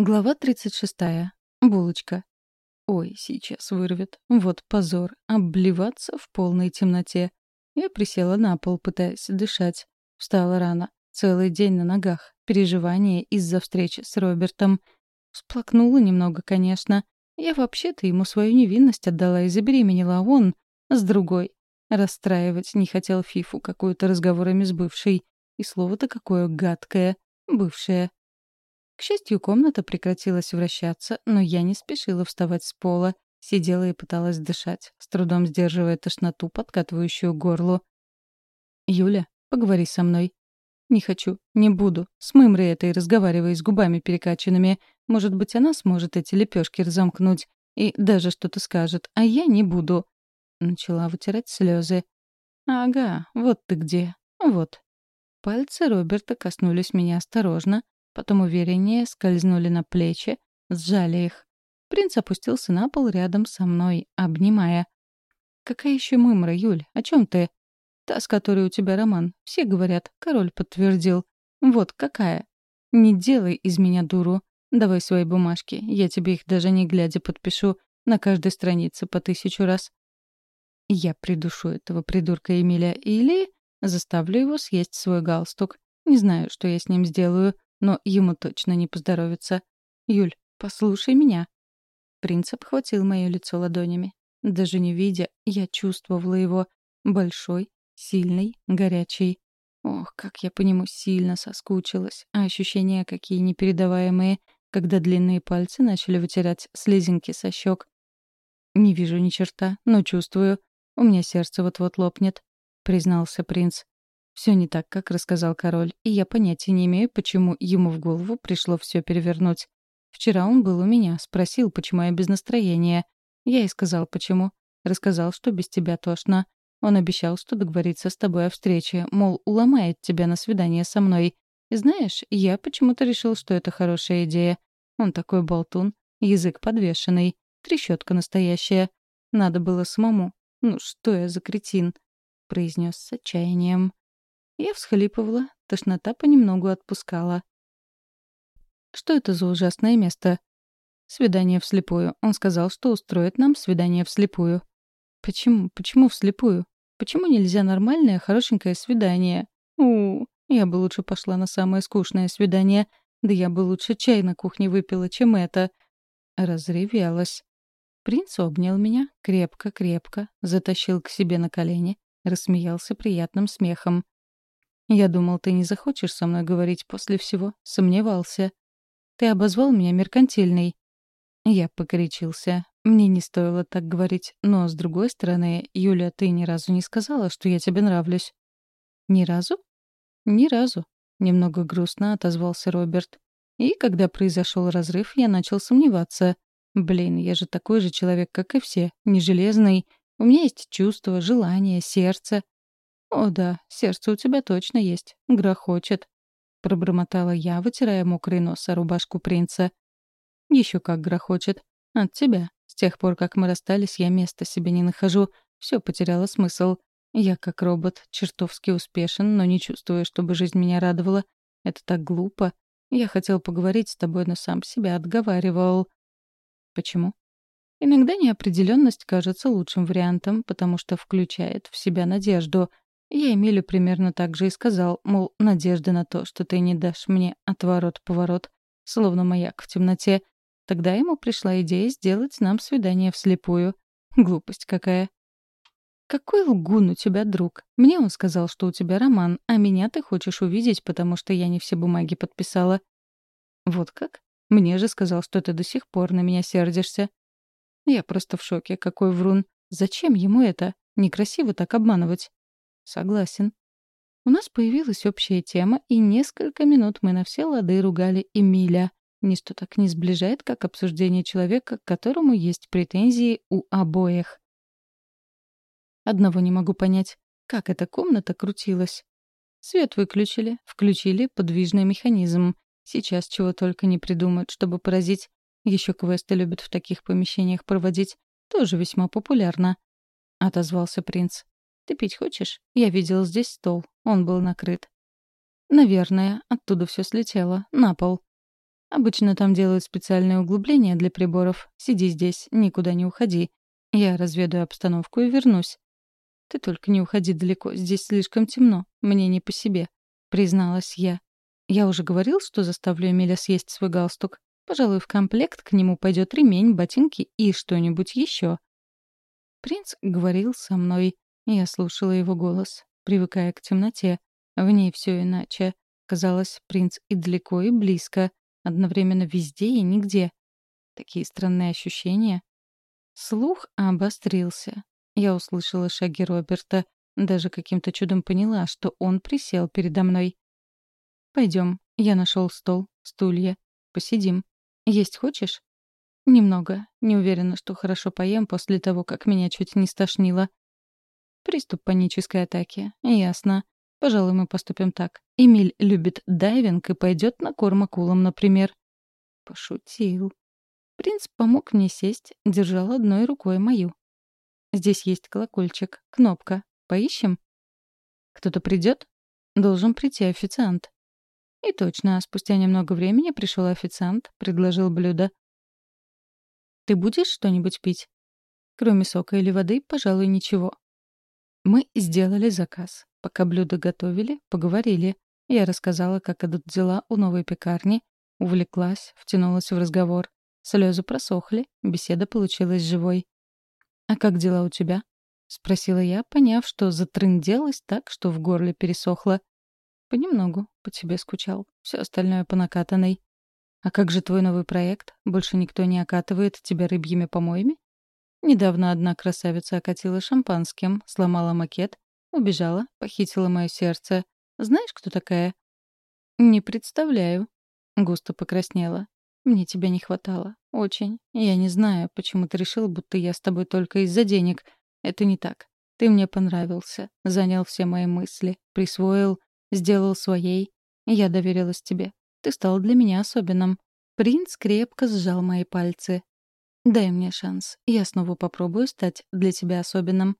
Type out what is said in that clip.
Глава 36. Булочка. Ой, сейчас вырвет. Вот позор. Обливаться в полной темноте. Я присела на пол, пытаясь дышать. Встала рано. Целый день на ногах. Переживания из-за встречи с Робертом. Всплакнула немного, конечно. Я вообще-то ему свою невинность отдала и забеременела, а он с другой. Расстраивать не хотел Фифу какую-то разговорами с бывшей. И слово-то какое гадкое. Бывшее. К счастью, комната прекратилась вращаться, но я не спешила вставать с пола, сидела и пыталась дышать, с трудом сдерживая тошноту, подкатывающую горлу. «Юля, поговори со мной». «Не хочу, не буду. С Мымрой этой разговаривай с губами перекачанными. Может быть, она сможет эти лепешки разомкнуть и даже что-то скажет, а я не буду». Начала вытирать слезы. «Ага, вот ты где. Вот». Пальцы Роберта коснулись меня осторожно, потом увереннее скользнули на плечи, сжали их. Принц опустился на пол рядом со мной, обнимая. «Какая еще мымра, Юль? О чем ты?» «Та, с которой у тебя роман. Все говорят, король подтвердил. Вот какая. Не делай из меня дуру. Давай свои бумажки, я тебе их даже не глядя подпишу, на каждой странице по тысячу раз. Я придушу этого придурка Эмиля или заставлю его съесть свой галстук. Не знаю, что я с ним сделаю, но ему точно не поздоровится. Юль, послушай меня. Принц обхватил мое лицо ладонями. Даже не видя, я чувствовала его. Большой, сильный, горячий. Ох, как я по нему сильно соскучилась. А ощущения какие непередаваемые, когда длинные пальцы начали вытирать слезинки со щек. «Не вижу ни черта, но чувствую. У меня сердце вот-вот лопнет», — признался принц. Все не так, как рассказал король, и я понятия не имею, почему ему в голову пришло все перевернуть. Вчера он был у меня, спросил, почему я без настроения. Я и сказал, почему. Рассказал, что без тебя тошно. Он обещал, что договорится с тобой о встрече, мол, уломает тебя на свидание со мной. И знаешь, я почему-то решил, что это хорошая идея. Он такой болтун, язык подвешенный, трещотка настоящая. Надо было самому. Ну что я за кретин? произнес с отчаянием. Я всхлипывала, тошнота понемногу отпускала. «Что это за ужасное место?» «Свидание вслепую. Он сказал, что устроит нам свидание вслепую». «Почему? Почему вслепую? Почему нельзя нормальное, хорошенькое свидание?» у, я бы лучше пошла на самое скучное свидание. Да я бы лучше чай на кухне выпила, чем это». Разревелась. Принц обнял меня крепко-крепко, затащил к себе на колени, рассмеялся приятным смехом. Я думал, ты не захочешь со мной говорить после всего. Сомневался. Ты обозвал меня меркантильной. Я покоричился. Мне не стоило так говорить. Но, с другой стороны, Юля, ты ни разу не сказала, что я тебе нравлюсь. Ни разу? Ни разу. Немного грустно отозвался Роберт. И когда произошел разрыв, я начал сомневаться. Блин, я же такой же человек, как и все. Не железный. У меня есть чувства, желания, сердце. «О да, сердце у тебя точно есть. Грохочет», — пробормотала я, вытирая мокрый нос о рубашку принца. «Еще как грохочет. От тебя. С тех пор, как мы расстались, я места себе не нахожу. Все потеряло смысл. Я, как робот, чертовски успешен, но не чувствую, чтобы жизнь меня радовала. Это так глупо. Я хотел поговорить с тобой, но сам себя отговаривал». «Почему?» Иногда неопределенность кажется лучшим вариантом, потому что включает в себя надежду — я Эмилю примерно так же и сказал, мол, надежда на то, что ты не дашь мне отворот-поворот, словно маяк в темноте. Тогда ему пришла идея сделать нам свидание вслепую. Глупость какая. «Какой лгун у тебя друг? Мне он сказал, что у тебя роман, а меня ты хочешь увидеть, потому что я не все бумаги подписала». «Вот как? Мне же сказал, что ты до сих пор на меня сердишься». Я просто в шоке, какой врун. Зачем ему это? Некрасиво так обманывать. Согласен. У нас появилась общая тема, и несколько минут мы на все лады ругали Эмиля. Ничто так не сближает, как обсуждение человека, к которому есть претензии у обоих. Одного не могу понять. Как эта комната крутилась? Свет выключили, включили подвижный механизм. Сейчас чего только не придумают, чтобы поразить. Еще квесты любят в таких помещениях проводить. Тоже весьма популярно. Отозвался принц. Ты пить хочешь? Я видел здесь стол. Он был накрыт. Наверное, оттуда все слетело. На пол. Обычно там делают специальное углубление для приборов. Сиди здесь, никуда не уходи. Я разведаю обстановку и вернусь. Ты только не уходи далеко, здесь слишком темно, мне не по себе, призналась я. Я уже говорил, что заставлю Эмиля съесть свой галстук. Пожалуй, в комплект к нему пойдет ремень, ботинки и что-нибудь еще. Принц говорил со мной. Я слушала его голос, привыкая к темноте. В ней все иначе. Казалось, принц и далеко, и близко. Одновременно везде и нигде. Такие странные ощущения. Слух обострился. Я услышала шаги Роберта. Даже каким-то чудом поняла, что он присел передо мной. Пойдем. Я нашел стол, стулья. Посидим. Есть хочешь? Немного. Не уверена, что хорошо поем после того, как меня чуть не стошнило. Приступ панической атаки. Ясно. Пожалуй, мы поступим так. Эмиль любит дайвинг и пойдет на корм акулам, например. Пошутил. Принц помог мне сесть, держал одной рукой мою. Здесь есть колокольчик, кнопка. Поищем? Кто-то придет? Должен прийти официант. И точно, спустя немного времени пришел официант, предложил блюдо. «Ты будешь что-нибудь пить?» Кроме сока или воды, пожалуй, ничего. Мы сделали заказ. Пока блюда готовили, поговорили. Я рассказала, как идут дела у новой пекарни, увлеклась, втянулась в разговор. Слезы просохли, беседа получилась живой. «А как дела у тебя?» — спросила я, поняв, что затрынделась так, что в горле пересохло. «Понемногу, по тебе скучал. Все остальное по накатанной. А как же твой новый проект? Больше никто не окатывает тебя рыбьими помоями?» Недавно одна красавица окатила шампанским, сломала макет, убежала, похитила мое сердце. Знаешь, кто такая? Не представляю. Густо покраснела. Мне тебя не хватало. Очень. Я не знаю, почему ты решил, будто я с тобой только из-за денег. Это не так. Ты мне понравился, занял все мои мысли, присвоил, сделал своей. Я доверилась тебе. Ты стал для меня особенным. Принц крепко сжал мои пальцы. Дай мне шанс. Я снова попробую стать для тебя особенным.